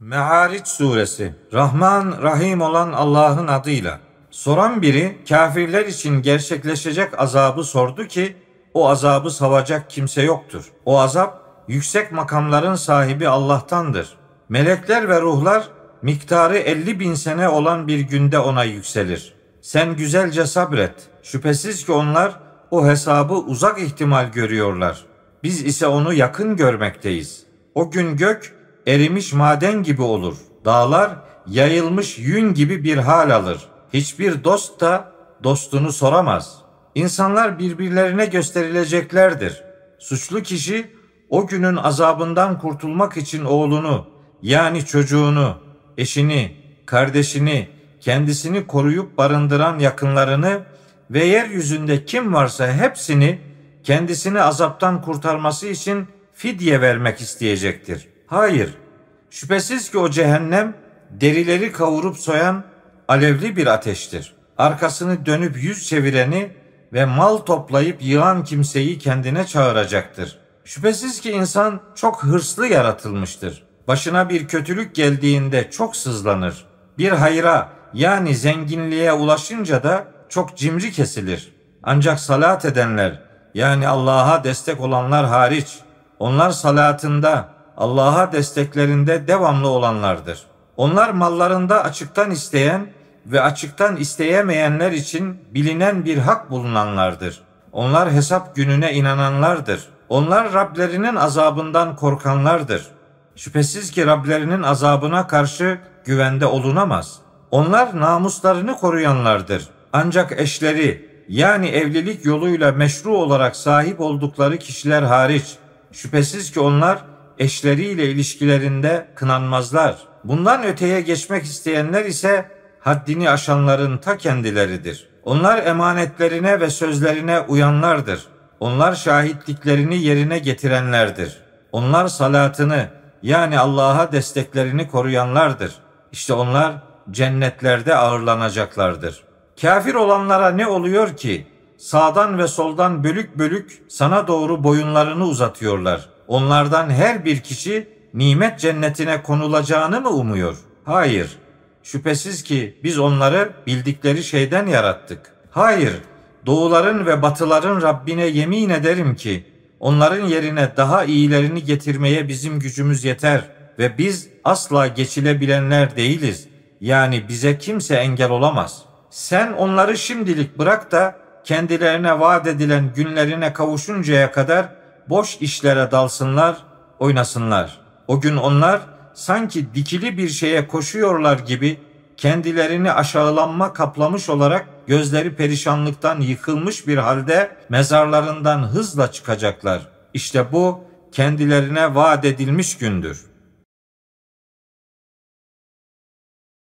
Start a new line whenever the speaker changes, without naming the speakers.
Me'ariç suresi Rahman Rahim olan Allah'ın adıyla. Soran biri kafirler için gerçekleşecek azabı sordu ki o azabı savacak kimse yoktur. O azap yüksek makamların sahibi Allah'tandır. Melekler ve ruhlar miktarı 50 bin sene olan bir günde ona yükselir. Sen güzelce sabret. Şüphesiz ki onlar o hesabı uzak ihtimal görüyorlar. Biz ise onu yakın görmekteyiz. O gün gök erimiş maden gibi olur. Dağlar yayılmış yün gibi bir hal alır. Hiçbir dost da dostunu soramaz. İnsanlar birbirlerine gösterileceklerdir. Suçlu kişi o günün azabından kurtulmak için oğlunu yani çocuğunu, eşini, kardeşini, kendisini koruyup barındıran yakınlarını ve yeryüzünde kim varsa hepsini kendisini azaptan kurtarması için fidye vermek isteyecektir. Hayır, şüphesiz ki o cehennem derileri kavurup soyan alevli bir ateştir. Arkasını dönüp yüz çevireni ve mal toplayıp yığan kimseyi kendine çağıracaktır. Şüphesiz ki insan çok hırslı yaratılmıştır. Başına bir kötülük geldiğinde çok sızlanır. Bir hayra yani zenginliğe ulaşınca da çok cimri kesilir. Ancak salat edenler yani Allah'a destek olanlar hariç onlar salatında Allah'a desteklerinde devamlı olanlardır. Onlar mallarında açıktan isteyen ve açıktan isteyemeyenler için bilinen bir hak bulunanlardır. Onlar hesap gününe inananlardır. Onlar Rablerinin azabından korkanlardır. Şüphesiz ki Rablerinin azabına karşı güvende olunamaz. Onlar namuslarını koruyanlardır. Ancak eşleri yani evlilik yoluyla meşru olarak sahip oldukları kişiler hariç şüphesiz ki onlar eşleriyle ilişkilerinde kınanmazlar. Bundan öteye geçmek isteyenler ise haddini aşanların ta kendileridir. Onlar emanetlerine ve sözlerine uyanlardır. Onlar şahitliklerini yerine getirenlerdir. Onlar salatını yani Allah'a desteklerini koruyanlardır. İşte onlar cennetlerde ağırlanacaklardır. Kafir olanlara ne oluyor ki? Sağdan ve soldan bölük bölük sana doğru boyunlarını uzatıyorlar. Onlardan her bir kişi nimet cennetine konulacağını mı umuyor? Hayır. Şüphesiz ki biz onları bildikleri şeyden yarattık. Hayır. Doğuların ve batıların Rabbine yemin ederim ki onların yerine daha iyilerini getirmeye bizim gücümüz yeter ve biz asla geçilebilenler değiliz. Yani bize kimse engel olamaz. Sen onları şimdilik bırak da kendilerine vaat edilen günlerine kavuşuncaya kadar boş işlere dalsınlar, oynasınlar. O gün onlar sanki dikili bir şeye koşuyorlar gibi kendilerini aşağılanma kaplamış olarak gözleri perişanlıktan yıkılmış bir halde mezarlarından hızla çıkacaklar. İşte bu kendilerine vaat edilmiş gündür.